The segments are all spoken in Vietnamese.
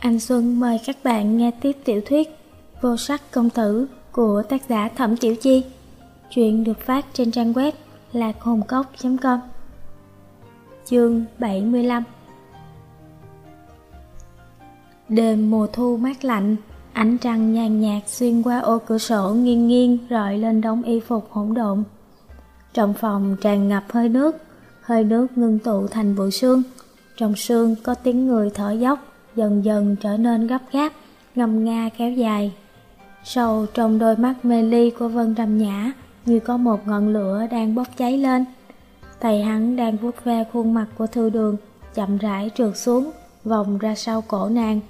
Anh Xuân mời các bạn nghe tiếp tiểu thuyết Vô sắc công tử của tác giả Thẩm Tiểu Chi. Chuyện được phát trên trang web lạc hồn cốc.com Chương 75 Đêm mùa thu mát lạnh, ánh trăng nhàn nhạt xuyên qua ô cửa sổ nghiêng nghiêng rọi lên đống y phục hỗn độn. Trong phòng tràn ngập hơi nước, hơi nước ngưng tụ thành bụi sương. Trong sương có tiếng người thở dốc, dần dần trở nên gấp gáp, ngầm nga kéo dài. Sâu trong đôi mắt mê ly của Vân Trầm Nhã như có một ngọn lửa đang bốc cháy lên. Tay hắn đang vuốt ve khuôn mặt của thư đường, chậm rãi trượt xuống, vòng ra sau cổ nàng.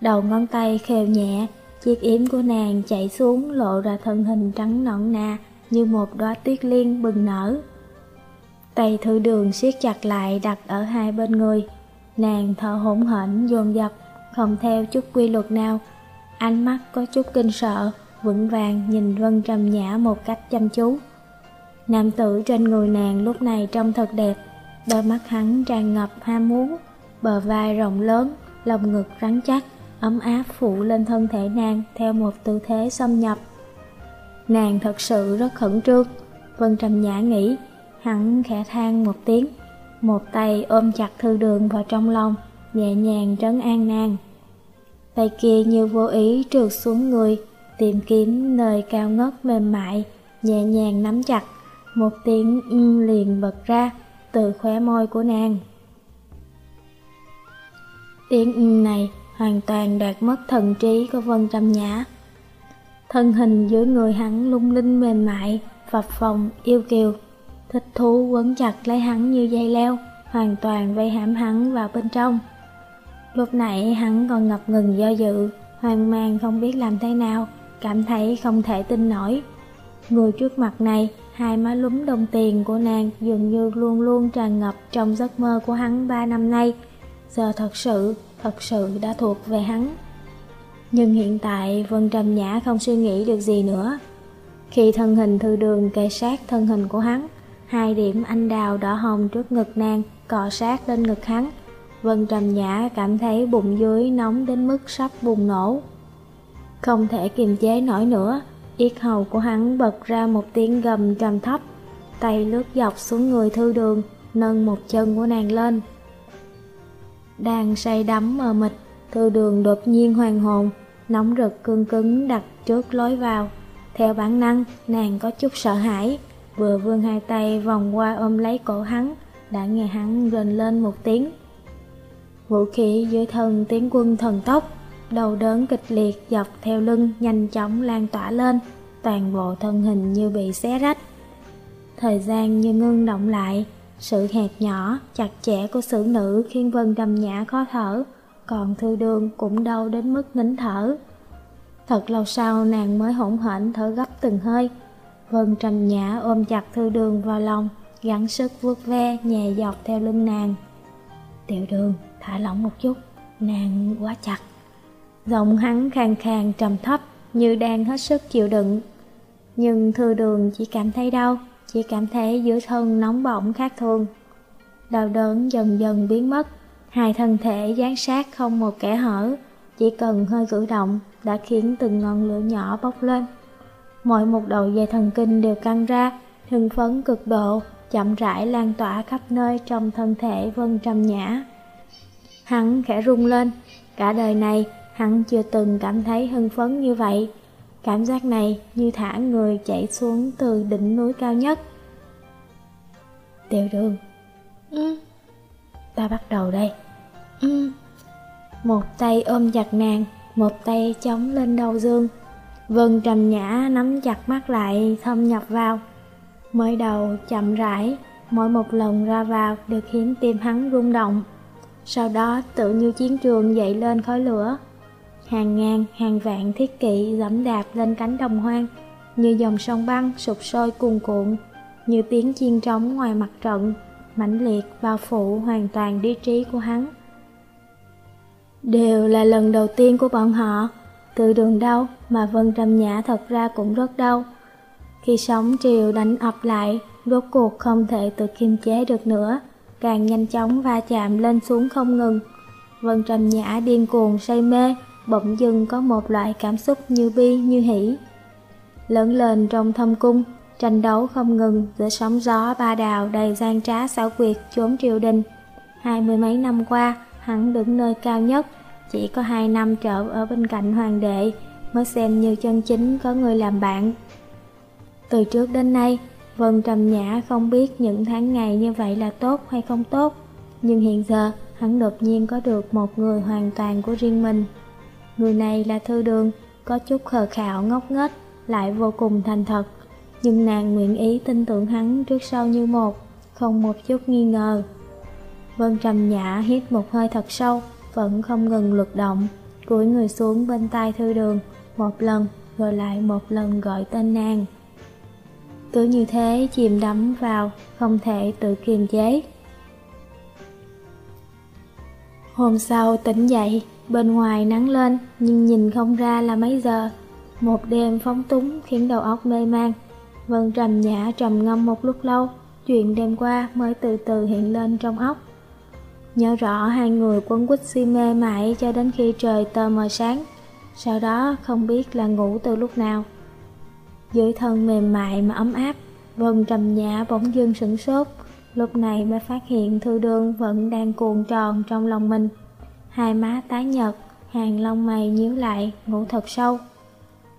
Đầu ngón tay khều nhẹ, chiếc yếm của nàng chạy xuống lộ ra thân hình trắng nõn nà như một đóa tuyết liên bừng nở. Tay thư đường siết chặt lại đặt ở hai bên người. Nàng thở hổn hển dồn dập, không theo chút quy luật nào. Ánh mắt có chút kinh sợ, vững vàng nhìn Vân Trầm Nhã một cách chăm chú. Nam tử trên người nàng lúc này trông thật đẹp, đôi mắt hắn tràn ngập ham muốn, bờ vai rộng lớn, lồng ngực rắn chắc, ấm áp phủ lên thân thể nàng theo một tư thế xâm nhập. Nàng thật sự rất khẩn trương, Vân Trầm Nhã nghĩ, hắn khẽ than một tiếng, một tay ôm chặt thư đường vào trong lòng, nhẹ nhàng trấn an nàng. Tay kia như vô ý trượt xuống người, tìm kiếm nơi cao ngất mềm mại, nhẹ nhàng nắm chặt, một tiếng ưm liền bật ra từ khóe môi của nàng. Tiếng ưm này hoàn toàn đạt mất thần trí của Vân Trầm Nhã. Thân hình dưới người hắn lung linh mềm mại, phập phồng, yêu kiều, thích thú quấn chặt lấy hắn như dây leo, hoàn toàn vây hãm hắn vào bên trong. Lúc nãy hắn còn ngập ngừng do dự, hoang mang không biết làm thế nào, cảm thấy không thể tin nổi. Người trước mặt này, hai má lúm đồng tiền của nàng dường như luôn luôn tràn ngập trong giấc mơ của hắn ba năm nay. Giờ thật sự, thật sự đã thuộc về hắn. Nhưng hiện tại Vân Trầm Nhã không suy nghĩ được gì nữa. Khi thân hình thư đường kề sát thân hình của hắn, hai điểm anh đào đỏ hồng trước ngực nàng cọ sát lên ngực hắn. Vân Trầm Nhã cảm thấy bụng dưới nóng đến mức sắp bùng nổ. Không thể kiềm chế nổi nữa, yết hầu của hắn bật ra một tiếng gầm trầm thấp, tay lướt dọc xuống người thư đường, nâng một chân của nàng lên. Đang say đắm mờ mịt, thư đường đột nhiên hoàng hồn, nóng rực cương cứng đặt trước lối vào. Theo bản năng, nàng có chút sợ hãi, vừa vươn hai tay vòng qua ôm lấy cổ hắn, đã nghe hắn rền lên một tiếng. Vũ khí dưới thân tiến quân thần tốc, đầu đớn kịch liệt dọc theo lưng nhanh chóng lan tỏa lên, toàn bộ thân hình như bị xé rách. Thời gian như ngưng động lại, sự hẹp nhỏ, chặt chẽ của xử nữ khiến Vân đầm Nhã khó thở, còn Thư Đường cũng đau đến mức nín thở. Thật lâu sau nàng mới hỗn hển thở gấp từng hơi. Vân Trầm Nhã ôm chặt Thư Đường vào lòng, gắng sức vuốt ve nhẹ dọc theo lưng nàng. Tiểu Đường, thả lỏng một chút, nàng quá chặt. Giọng hắn khàn khàn trầm thấp như đang hết sức chịu đựng. Nhưng Thư Đường chỉ cảm thấy đau, chỉ cảm thấy giữa thân nóng bỏng khác thường. Đau đớn dần dần biến mất, hai thân thể dán sát không một kẻ hở, chỉ cần hơi cử động đã khiến từng ngọn lửa nhỏ bốc lên. Mọi một đầu dây thần kinh đều căng ra, hưng phấn cực độ, chậm rãi lan tỏa khắp nơi trong thân thể Vân Trầm Nhã. Hắn khẽ rung lên, cả đời này hắn chưa từng cảm thấy hưng phấn như vậy. Cảm giác này như thả người chạy xuống từ đỉnh núi cao nhất. Tiểu đường ừ. Ta bắt đầu đây ừ. Một tay ôm chặt nàng Một tay chống lên đầu dương Vân trầm nhã nắm chặt mắt lại thâm nhập vào. Mới đầu chậm rãi Mỗi một lần ra vào đều khiến tim hắn rung động. Sau đó tự như chiến trường dậy lên khói lửa. Hàng ngàn, hàng vạn thiết kỵ dẫm đạp lên cánh đồng hoang Như dòng sông băng sụp sôi cuồn cuộn Như tiếng chiên trống ngoài mặt trận mãnh liệt bao phủ hoàn toàn lý trí của hắn. Đều là lần đầu tiên của bọn họ Từ đường đâu? Mà Vân Trầm Nhã thật ra cũng rất đau Khi sóng triều đánh ập lại Rốt cuộc không thể tự kiềm chế được nữa Càng nhanh chóng va chạm lên xuống không ngừng Vân Trầm Nhã điên cuồng say mê, bỗng dưng có một loại cảm xúc như bi như hỉ. Lớn lên trong thâm cung, tranh đấu không ngừng giữa sóng gió ba đào đầy gian trá xảo quyệt trốn triều đình. Hai mươi mấy năm qua, hắn đứng nơi cao nhất, chỉ có hai năm trở ở bên cạnh hoàng đệ mới xem như chân chính có người làm bạn. Từ trước đến nay, Vân Trầm Nhã không biết những tháng ngày như vậy là tốt hay không tốt, nhưng hiện giờ hắn đột nhiên có được một người hoàn toàn của riêng mình. Người này là Thư Đường, có chút khờ khạo ngốc nghếch, lại vô cùng thành thật, nhưng nàng nguyện ý tin tưởng hắn trước sau như một, không một chút nghi ngờ. Vân Trầm Nhã hít một hơi thật sâu, vẫn không ngừng lực động, cúi người xuống bên tai Thư Đường, một lần rồi lại một lần gọi tên nàng. Cứ như thế chìm đắm vào, không thể tự kiềm chế. Hôm sau tỉnh dậy, bên ngoài nắng lên nhưng nhìn không ra là mấy giờ. Một đêm phóng túng khiến đầu óc mê man. Vân trầm nhã trầm ngâm một lúc lâu, chuyện đêm qua mới từ từ hiện lên trong óc. Nhớ rõ hai người quấn quýt si mê mãi cho đến khi trời tờ mờ sáng, sau đó không biết là ngủ từ lúc nào. Dưới thân mềm mại mà ấm áp, Vân trầm nhã bỗng dưng sửng sốt, lúc này mới phát hiện thư đương vẫn đang cuộn tròn trong lòng mình. Hai má tái nhợt, hàng lông mày nhíu lại, ngủ thật sâu.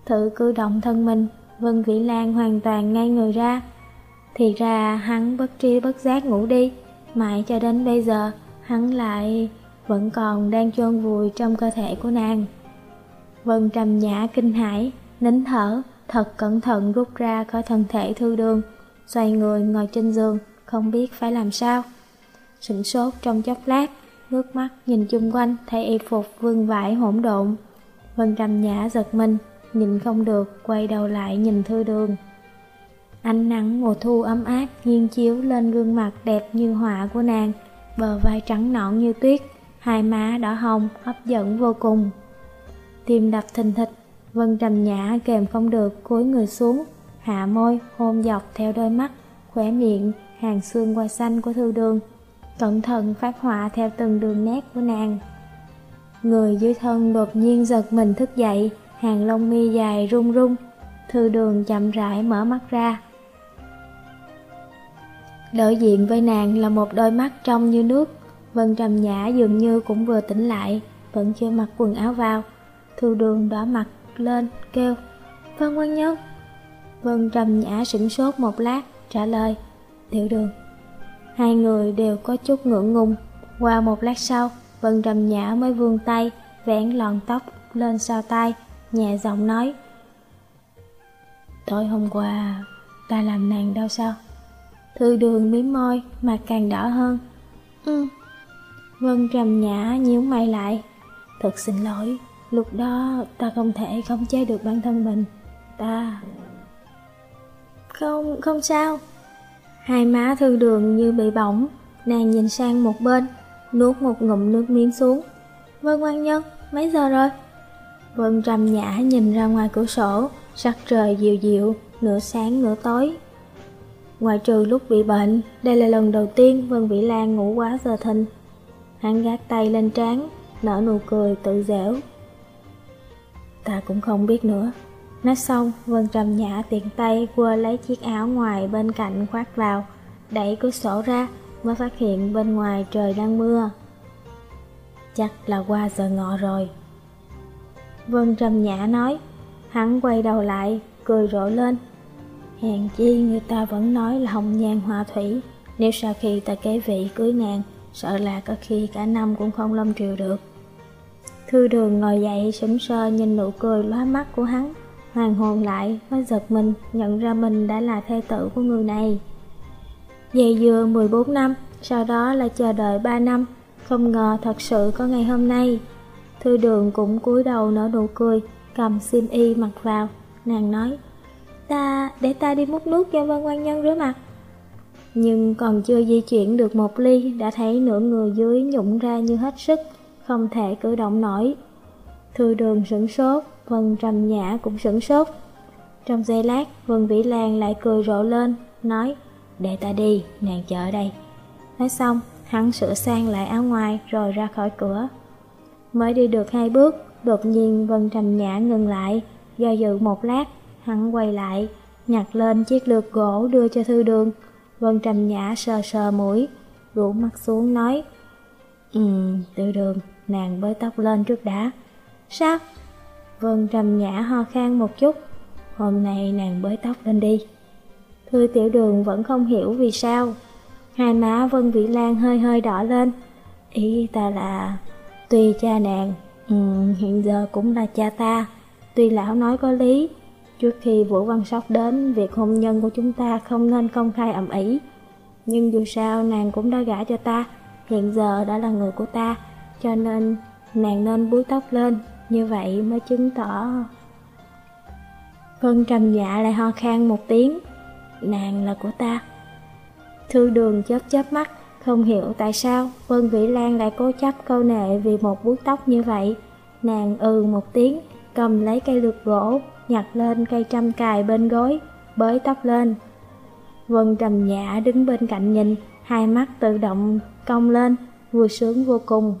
Thử cử động thân mình, Vân Vĩ Lan hoàn toàn ngay người ra. Thì ra hắn bất tri bất giác ngủ đi, mãi cho đến bây giờ hắn lại vẫn còn đang chôn vùi trong cơ thể của nàng. Vân trầm nhã kinh hãi, nín thở, thật cẩn thận rút ra khỏi thân thể thư đường, xoay người ngồi trên giường, không biết phải làm sao. Sửng sốt trong chốc lát, ngước mắt nhìn chung quanh thấy y phục vương vải hỗn độn. Vân trầm nhã giật mình, nhìn không được, quay đầu lại nhìn thư đường. Ánh nắng mùa thu ấm áp nghiêng chiếu lên gương mặt đẹp như họa của nàng, bờ vai trắng nõn như tuyết, hai má đỏ hồng, hấp dẫn vô cùng. Tim đập thình thịch, Vân trầm nhã kèm không được cúi người xuống, hạ môi, hôn dọc theo đôi mắt, khỏe miệng, hàng xương qua xanh của thư đường, cẩn thận phát họa theo từng đường nét của nàng. Người dưới thân đột nhiên giật mình thức dậy, hàng lông mi dài run run, thư đường chậm rãi mở mắt ra. Đối diện với nàng là một đôi mắt trong như nước, Vân Trầm Nhã dường như cũng vừa tỉnh lại, vẫn chưa mặc quần áo vào. Thư đường đỏ mặt lên, kêu, Vân Quan Nhân. Vân Trầm Nhã sửng sốt một lát, trả lời, tiểu đường. Hai người đều có chút ngượng ngùng. Qua một lát sau, Vân Trầm Nhã mới vươn tay, Vẽn lọn tóc lên sau tay, nhẹ giọng nói. Tối hôm qua, ta làm nàng đau sao? Thư đường miếm môi, mặt càng đỏ hơn. Ừ. Vân trầm nhã nhíu mày lại. Thật xin lỗi, lúc đó ta không thể khống chế được bản thân mình. Ta... Không, không sao. Hai má thư đường như bị bỏng, nàng nhìn sang một bên, nuốt một ngụm nước miếng xuống. Vân quan nhân, mấy giờ rồi? Vân trầm nhã nhìn ra ngoài cửa sổ, sắc trời dịu dịu, nửa sáng nửa tối. Ngoài trừ lúc bị bệnh, đây là lần đầu tiên Vân Vĩ Lan ngủ quá giờ thình. Hắn gác tay lên trán, nở nụ cười tự dẻo. Ta cũng không biết nữa. Nói xong, Vân Trầm Nhã tiện tay quơ lấy chiếc áo ngoài bên cạnh khoác vào, đẩy cửa sổ ra, mới phát hiện bên ngoài trời đang mưa. Chắc là qua giờ ngọ rồi. Vân Trầm Nhã nói, hắn quay đầu lại, cười rộ lên. Hèn chi người ta vẫn nói là hồng nhan hòa thủy, nếu sau khi ta kế vị cưới nàng, sợ là có khi cả năm cũng không lâm triều được. Thư đường ngồi dậy sững sờ nhìn nụ cười lóa mắt của hắn, hoàng hồn lại mới giật mình nhận ra mình đã là thê tử của người này. Dày dừa 14 năm, sau đó là chờ đợi 3 năm, không ngờ thật sự có ngày hôm nay. Thư đường cũng cúi đầu nở nụ cười, cầm sim y mặc vào, nàng nói, ta, để ta đi múc nước cho Vân quan Nhân rửa mặt. Nhưng còn chưa di chuyển được một ly đã thấy nửa người dưới nhũng ra như hết sức, không thể cử động nổi. Thư đường sửng sốt, Vân trầm nhã cũng sửng sốt. Trong giây lát, Vân Vĩ Lan lại cười rộ lên, nói, để ta đi, nàng chờ đây. Nói xong, hắn sửa sang lại áo ngoài rồi ra khỏi cửa. Mới đi được hai bước, đột nhiên Vân Trầm Nhã ngừng lại, do dự một lát, hắn quay lại, nhặt lên chiếc lược gỗ đưa cho thư đường. Vân Trầm Nhã sờ sờ mũi, rủ mắt xuống nói, Ừm, tự đường, nàng bới tóc lên trước đã. Sao? Vân Trầm Nhã ho khan một chút, hôm nay nàng bới tóc lên đi. Thư tiểu đường vẫn không hiểu vì sao. Hai má Vân Vĩ Lan hơi hơi đỏ lên. Ý ta là, tuy cha nàng, um, hiện giờ cũng là cha ta, tuy lão nói có lý, trước khi Vũ Văn Sóc đến, việc hôn nhân của chúng ta không nên công khai ẩm ý. Nhưng dù sao nàng cũng đã gả cho ta, hiện giờ đã là người của ta, cho nên nàng nên búi tóc lên, như vậy mới chứng tỏ... Vân trầm dạ lại ho khan một tiếng, nàng là của ta. Thư đường chớp chớp mắt, không hiểu tại sao Vân Vĩ Lan lại cố chấp câu nệ vì một búi tóc như vậy. Nàng ừ một tiếng, cầm lấy cây lược gỗ, nhặt lên cây trăm cài bên gối, bới tóc lên. Vân trầm dạ đứng bên cạnh nhìn, hai mắt tự động cong lên, vừa sướng vô cùng.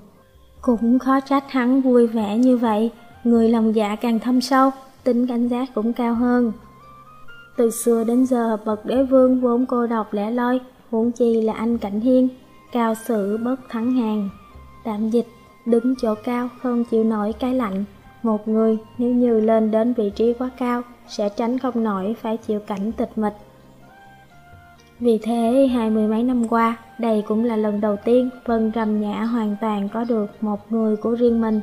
Cũng khó trách hắn vui vẻ như vậy, người lòng dạ càng thâm sâu, tính cảnh giác cũng cao hơn. Từ xưa đến giờ bậc đế vương vốn cô độc lẻ loi, huống chi là anh Cảnh Hiên, cao sự bất thắng hàng. Tạm dịch, đứng chỗ cao không chịu nổi cái lạnh. Một người nếu như lên đến vị trí quá cao sẽ tránh không nổi phải chịu cảnh tịch mịch. Vì thế, hai mươi mấy năm qua, đây cũng là lần đầu tiên Vân Trầm Nhã hoàn toàn có được một người của riêng mình.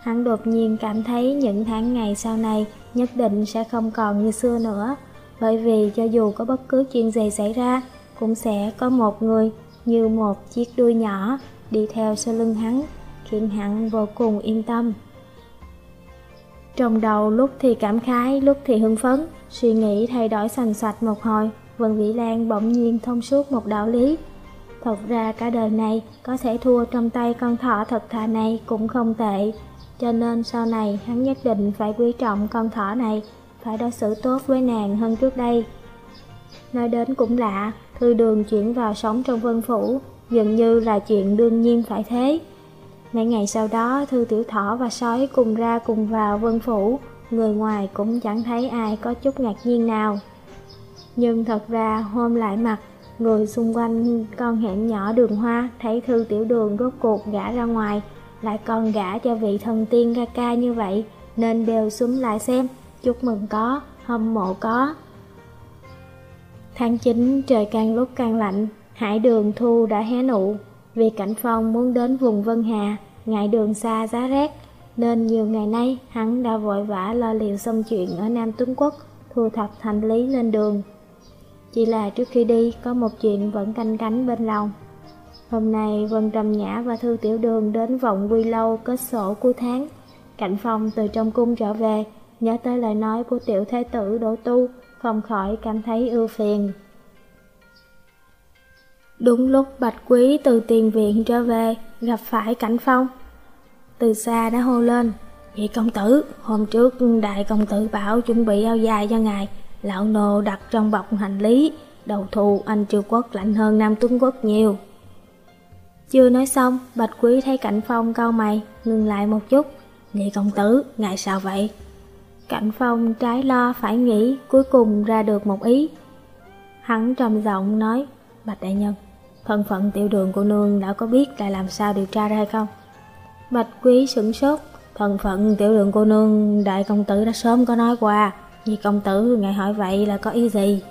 Hắn đột nhiên cảm thấy những tháng ngày sau này nhất định sẽ không còn như xưa nữa, bởi vì cho dù có bất cứ chuyện gì xảy ra, cũng sẽ có một người như một chiếc đuôi nhỏ đi theo sau lưng hắn, khiến hắn vô cùng yên tâm. Trong đầu lúc thì cảm khái, lúc thì hưng phấn, suy nghĩ thay đổi sành sạch một hồi, Vân Vĩ Lan bỗng nhiên thông suốt một đạo lý. Thật ra cả đời này có thể thua trong tay con thỏ thật thà này cũng không tệ, cho nên sau này hắn nhất định phải quý trọng con thỏ này, phải đối xử tốt với nàng hơn trước đây. Nói đến cũng lạ, thư đường chuyển vào sống trong vân phủ, dường như là chuyện đương nhiên phải thế. Mấy ngày sau đó, Thư Tiểu Thỏ và Sói cùng ra cùng vào vân phủ, người ngoài cũng chẳng thấy ai có chút ngạc nhiên nào. Nhưng thật ra hôm lại mặt, người xung quanh con hẻm nhỏ đường hoa thấy Thư Tiểu Đường rốt cuộc gã ra ngoài, lại còn gã cho vị thần tiên ca ca như vậy, nên đều xuống lại xem, chúc mừng có, hâm mộ có. Tháng 9 trời càng lúc càng lạnh, hải đường thu đã hé nụ, vì Cảnh Phong muốn đến vùng Vân Hà, ngại đường xa giá rét, nên nhiều ngày nay hắn đã vội vã lo liệu xong chuyện ở Nam Tuấn Quốc, thu thập hành lý lên đường. Chỉ là trước khi đi, có một chuyện vẫn canh cánh bên lòng. Hôm nay Vân Trầm Nhã và Thư Tiểu Đường đến vọng quy lâu kết sổ cuối tháng. Cảnh Phong từ trong cung trở về, nhớ tới lời nói của tiểu thế tử Đỗ Tu, không khỏi cảm thấy ưu phiền. Đúng lúc Bạch Quý từ tiền viện trở về, gặp phải Cảnh Phong. Từ xa đã hô lên, Vậy công tử, hôm trước đại công tử bảo chuẩn bị áo dài cho ngài, lão nô đặt trong bọc hành lý, đầu thù anh triều quốc lạnh hơn Nam Tuấn Quốc nhiều. Chưa nói xong, Bạch Quý thấy Cảnh Phong cau mày, ngừng lại một chút. Nhị công tử, ngài sao vậy? Cảnh Phong trái lo phải nghĩ, cuối cùng ra được một ý. Hắn trầm giọng nói, Bạch Đại Nhân, thân phận tiểu đường của nương đã có biết lại làm sao điều tra ra hay không? Bạch Quý sửng sốt, thân phận tiểu đường cô nương đại công tử đã sớm có nói qua, vì công tử ngài hỏi vậy là có ý gì?